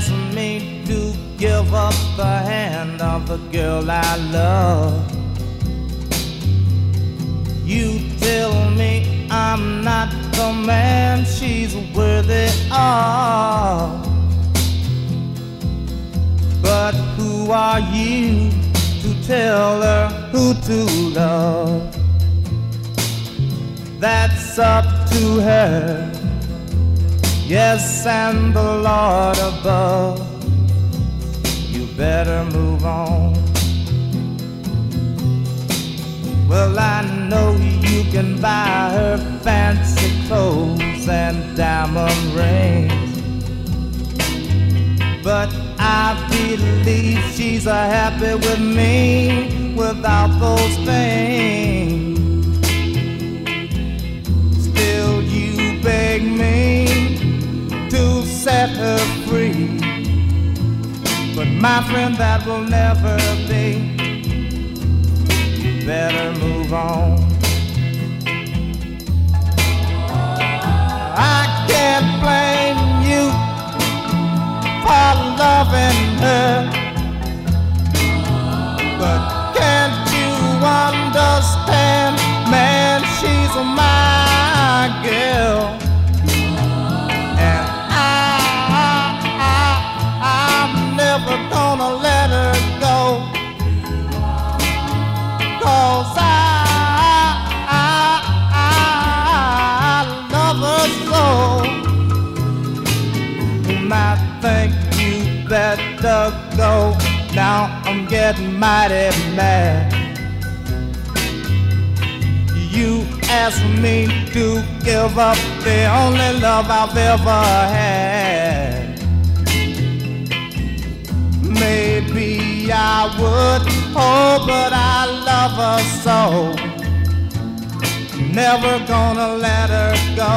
ask me to give up the hand of the girl I love. You tell me I'm not the man she's worthy of. But who are you to tell her who to love? That's up to her. Yes, and the Lord above. You better move on. Well, I know you can buy her fancy clothes and diamond rings. But I believe she's a happy with me without those things. Still, you beg me to set her free. But my friend, that will never be. You better move on. Mighty mad. You asked me to give up the only love I've ever had. Maybe I would, oh, but I love her so. Never gonna let her go.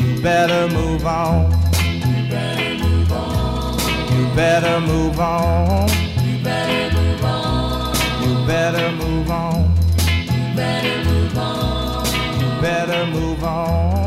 You better move on. You better move on. You better move on. Better move on. You better move on. You better move on.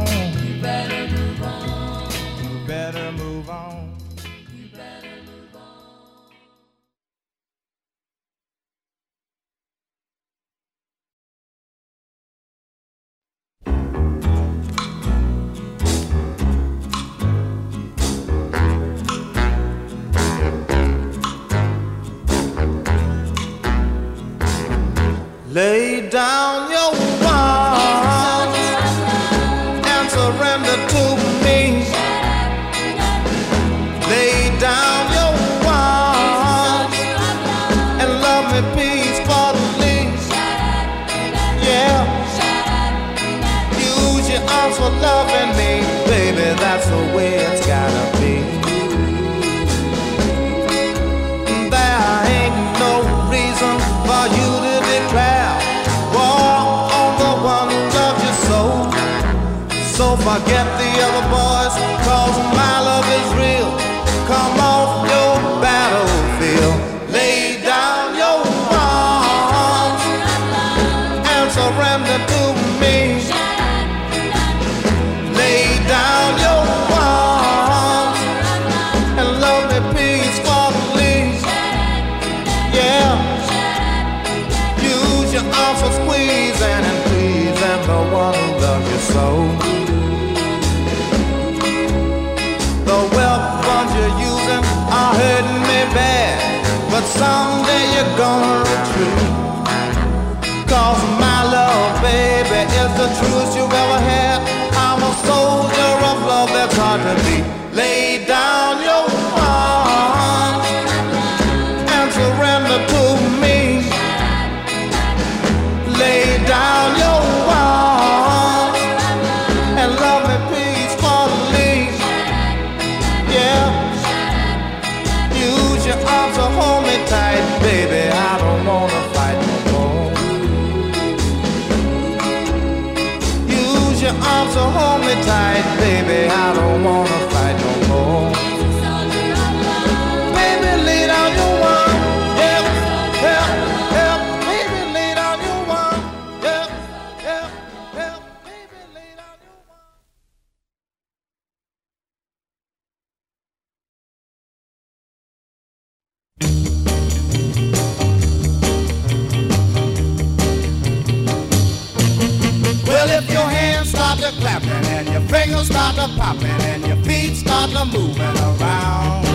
Wheels start to popping and your feet start to moving around.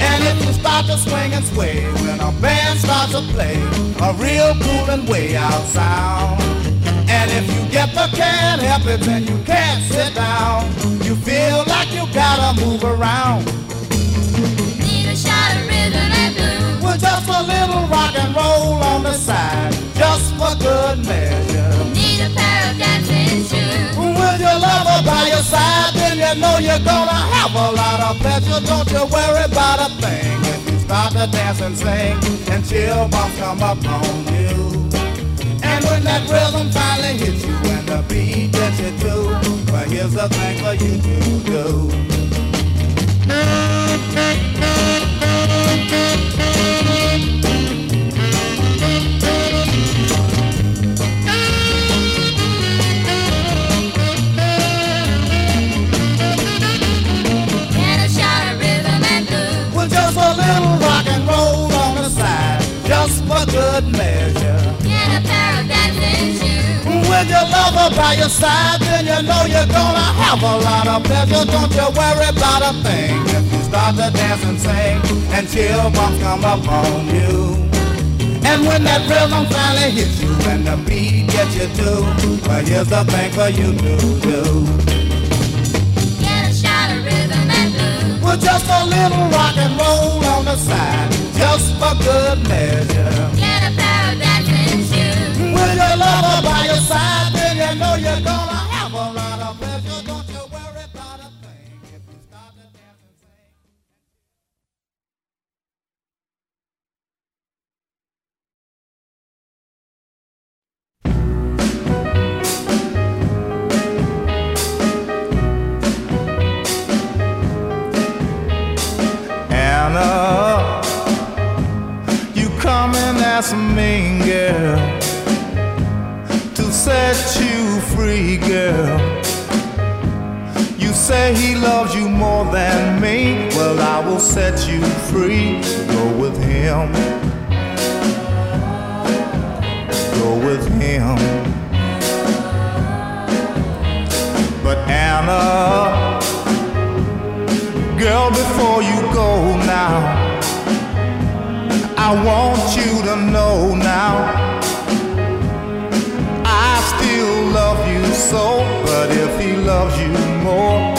And if you start to swing and sway when a band starts to play a real cool and way out sound. And if you get the can't help it then you can't sit down, you feel like you gotta move around. With just a little rock and roll on the side, just for good measure. Need a pair of dancing shoes. With your lover by your side, then you know you're gonna have a lot of pleasure. Don't you worry about a thing if you start to dance and sing, and chill bumps come up on you. And when that rhythm finally hits you and the beat gets you too, well here's the thing for you to do. Just for good measure. Get a pair of dancing shoes. With your lover by your side, then you know you're gonna have a lot of pleasure. Don't you worry about a thing if you start to dance and sing, and chill bumps come up on you. And when that rhythm finally hits you and the beat gets you too, well here's the thing for you to do. Just a little rock and roll on the side, just for good measure. Get a pair of dancing shoes. With your lover by your side, then you know you're gonna and ask me, girl, to set you free, girl. You say he loves you more than me. Well, I will set you free. Go with him. Go with him. But Anna, girl, before you go now, I want you to know now. I still love you so, but if he loves you more,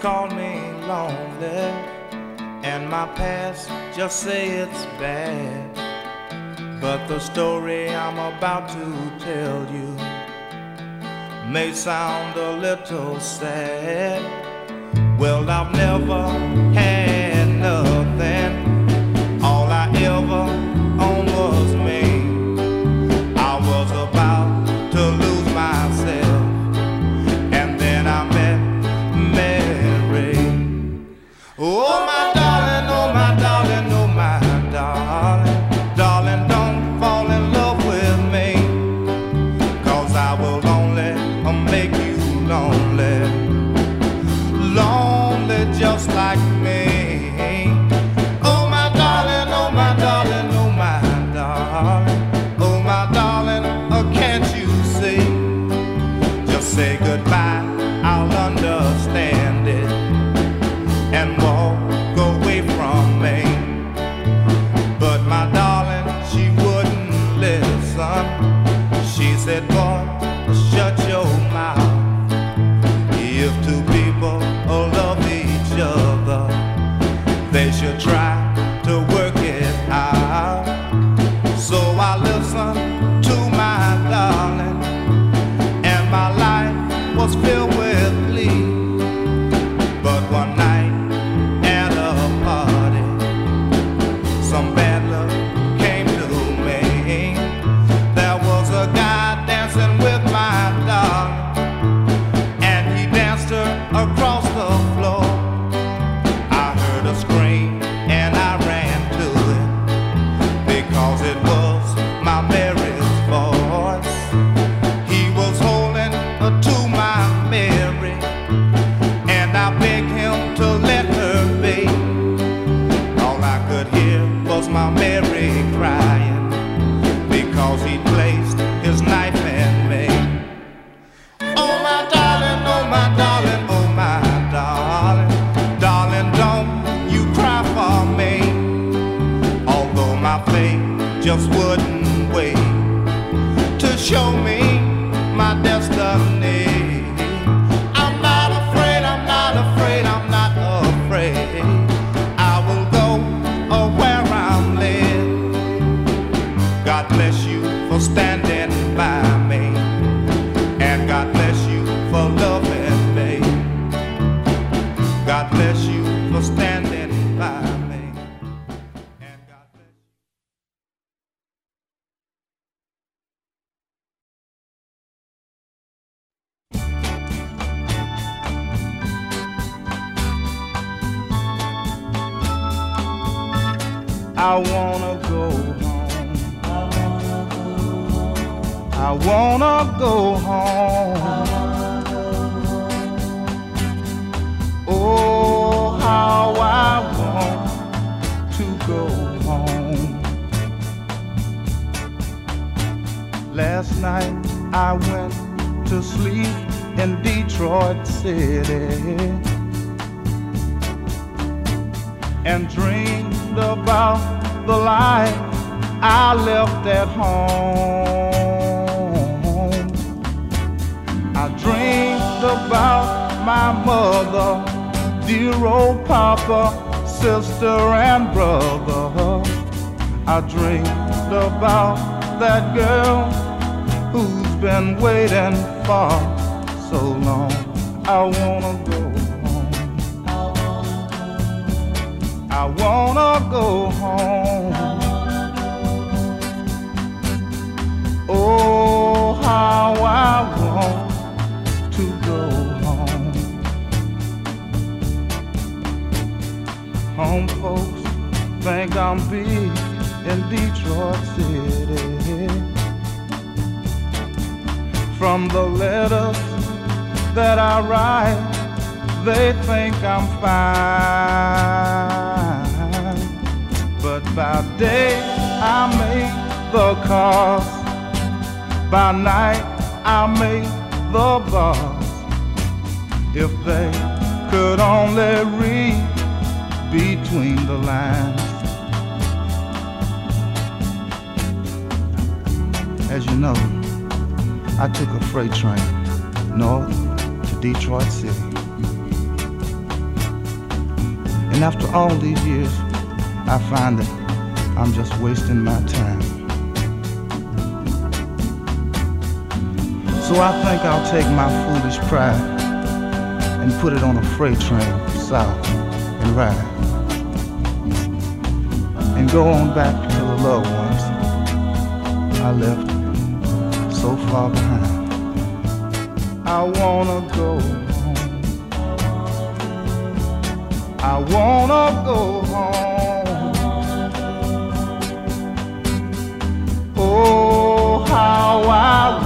called me lonely, and my past just say it's bad. But the story I'm about to tell you may sound a little sad. Well, I've never had. I went to sleep in Detroit City and dreamed about the life I left at home. I dreamed about my mother, dear old papa, sister and brother. I dreamed about that girl been waiting for so long. I wanna go home. I wanna go home. Oh, how I want to go home. Home folks think I'm big in Detroit City. From the letters that I write, they think I'm fine. But by day I make the calls, by night I make the bars. If they could only read between the lines. As you know, I took a freight train north to Detroit City. And after all these years, I find that I'm just wasting my time. So I think I'll take my foolish pride and put it on a freight train south and ride. And go on back to the loved ones I left so far behind. I wanna go home. I wanna go home. Oh, how I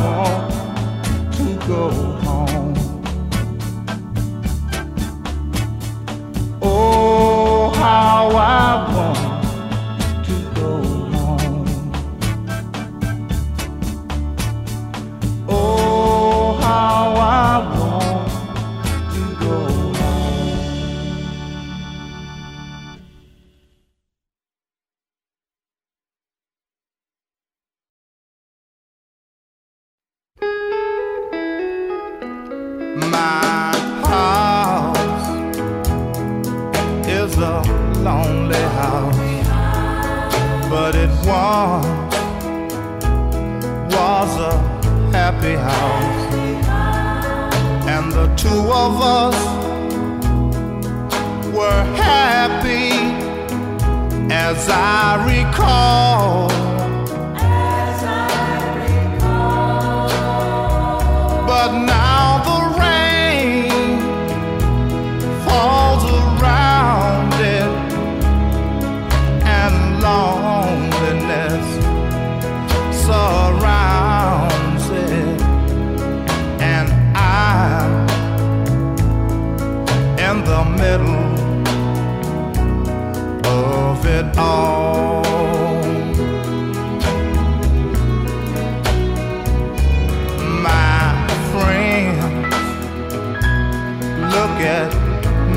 at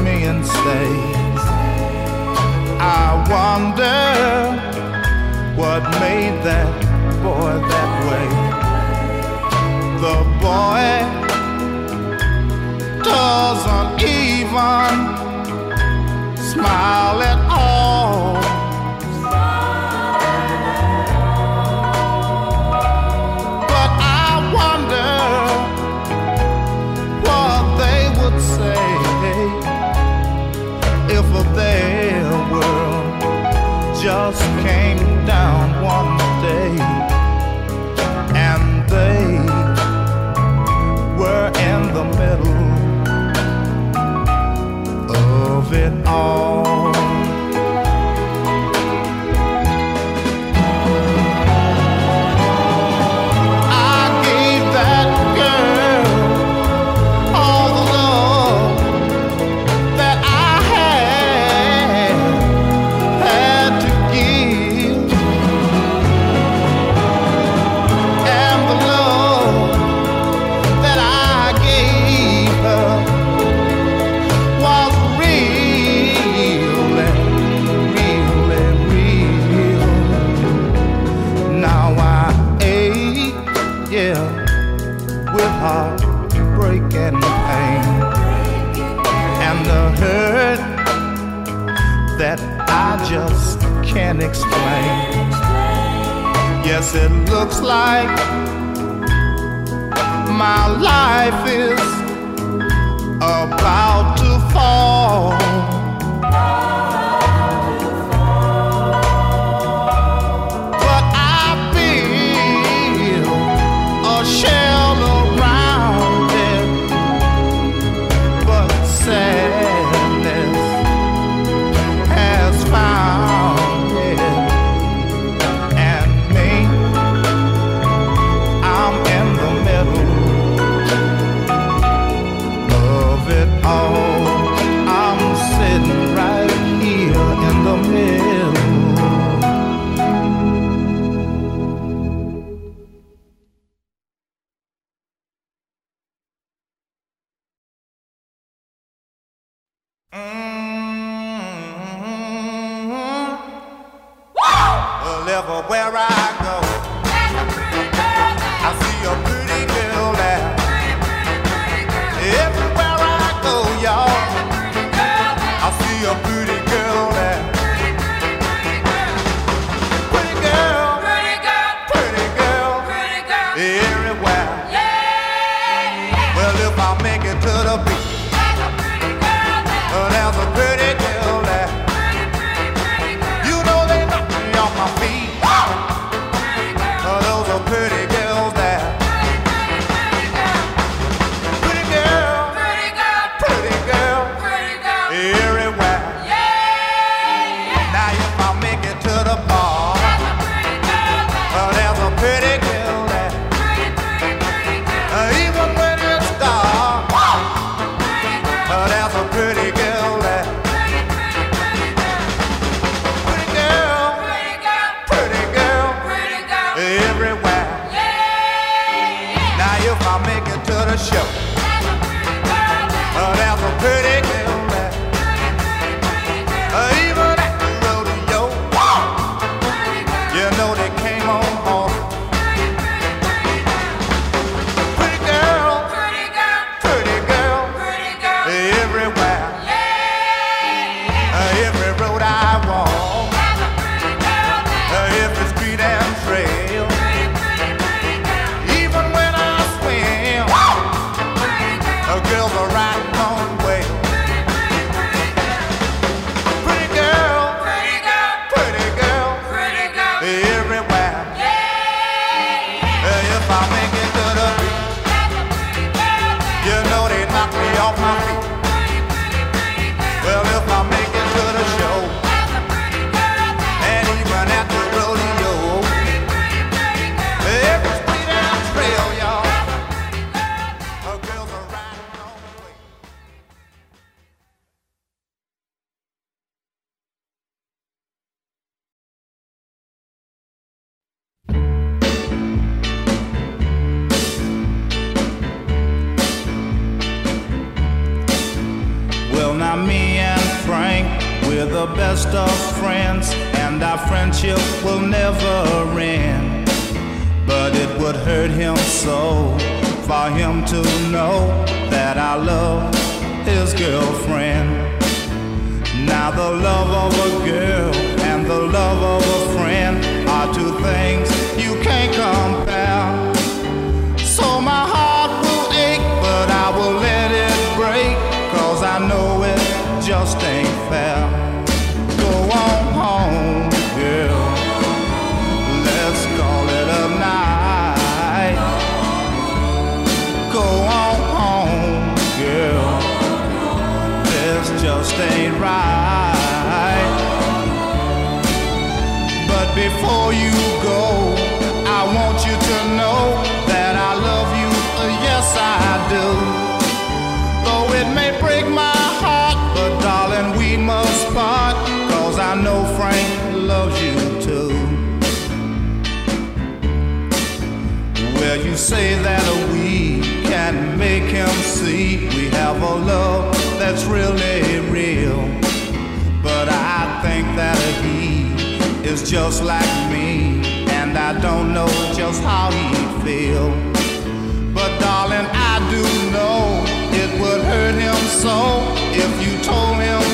me and say, I wonder what made that boy that way. The boy doesn't even smile at it looks like forever where I go. Say have a oh, love that's really real. But I think that he is just like me, and I don't know just how he feel. But darling, I do know it would hurt him so if you told him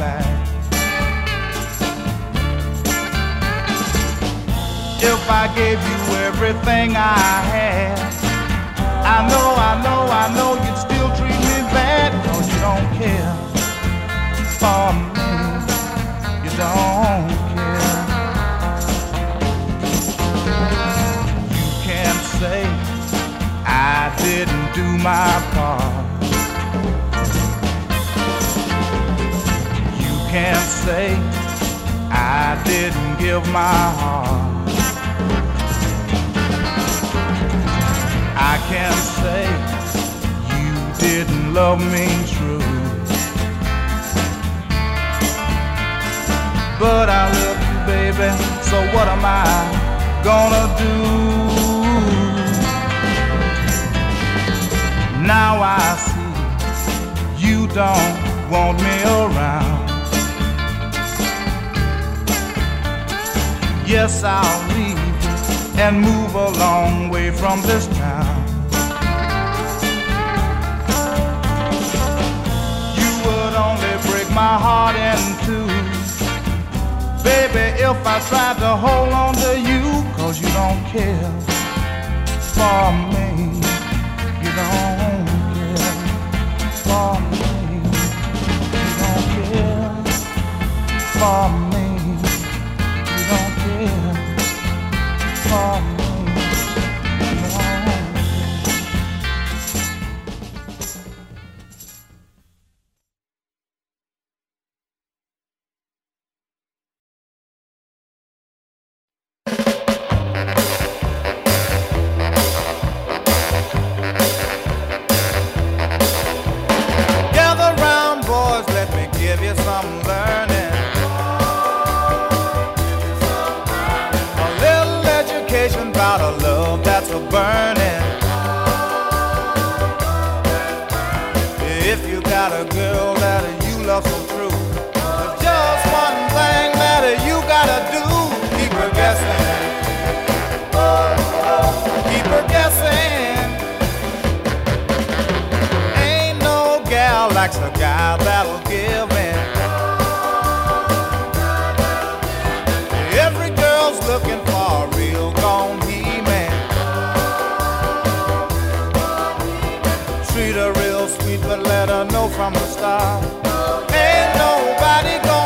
fact. If I gave you everything I had, I know, I know, I know you'd still treat me bad, cause you don't care for me. You don't care. You can't say I didn't do my part. Can't say I didn't give my heart. I can't say you didn't love me true. But I love you, baby, so what am I gonna do? Now I see you don't want me around. Yes, I'll leave and move a long way from this town. You would only break my heart in two. Baby, if I tried to hold on to you, cause you don't care for me. You don't care for me. You don't care for me. For sweet, but let her know from the start. Ain't nobody gonna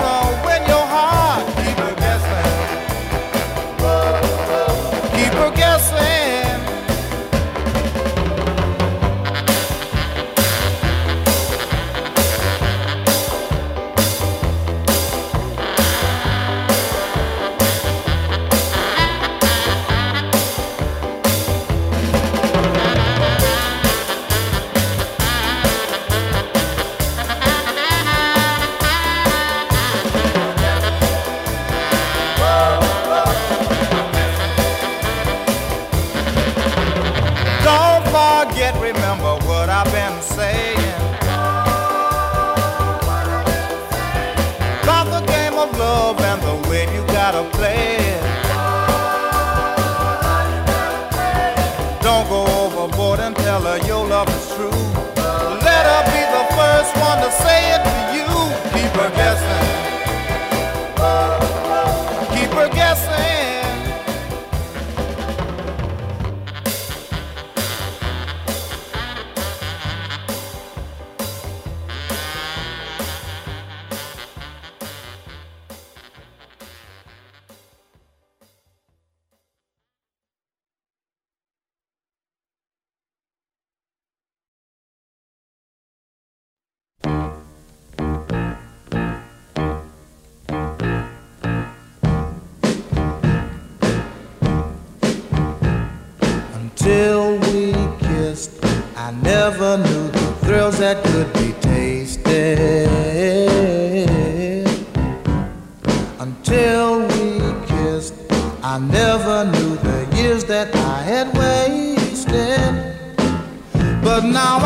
Until we kissed, I never knew the thrills that could be tasted. Until we kissed, I never knew the years that I had wasted. But now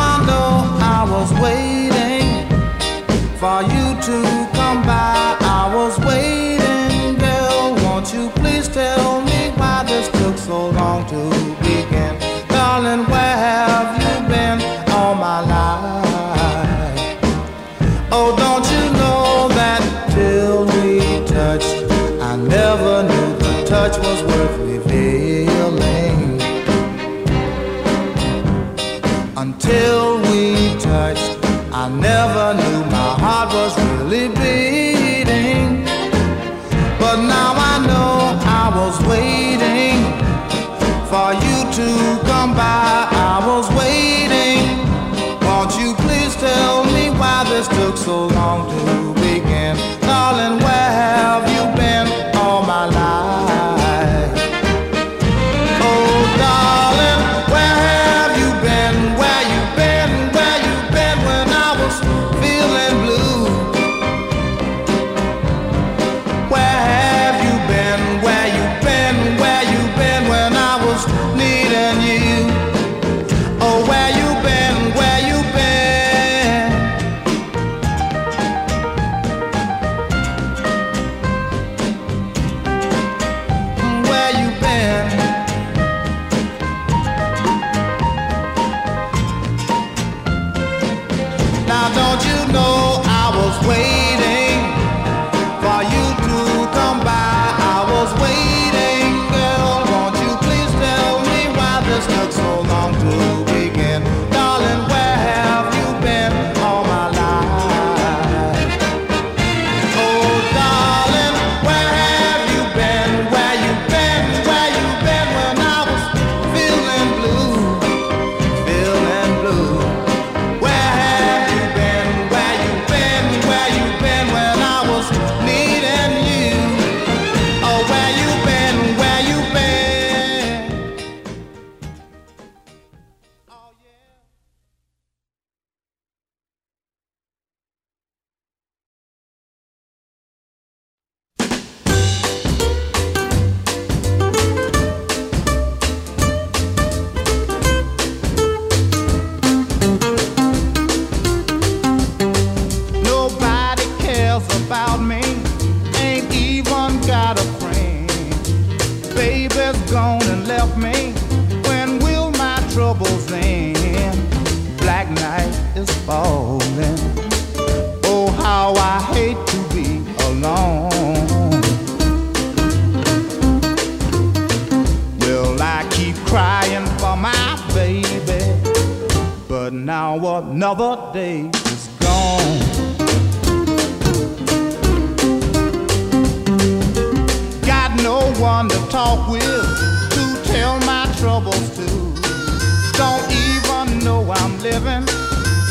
living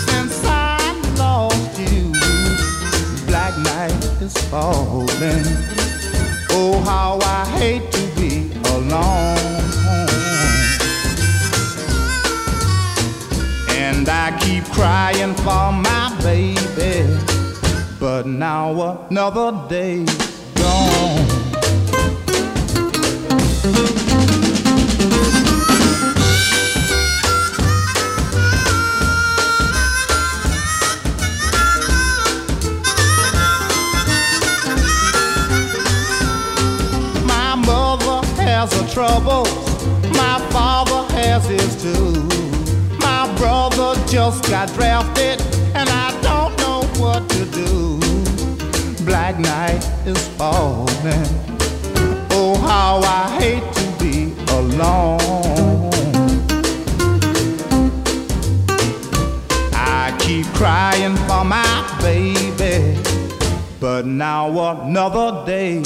since I lost you. Black night is falling. Oh, how I hate to be alone. And I keep crying for my baby. But now another day troubles, my father has his too. My brother just got drafted, and I don't know what to do. Black night is falling. Oh, how I hate to be alone. I keep crying for my baby, but now another day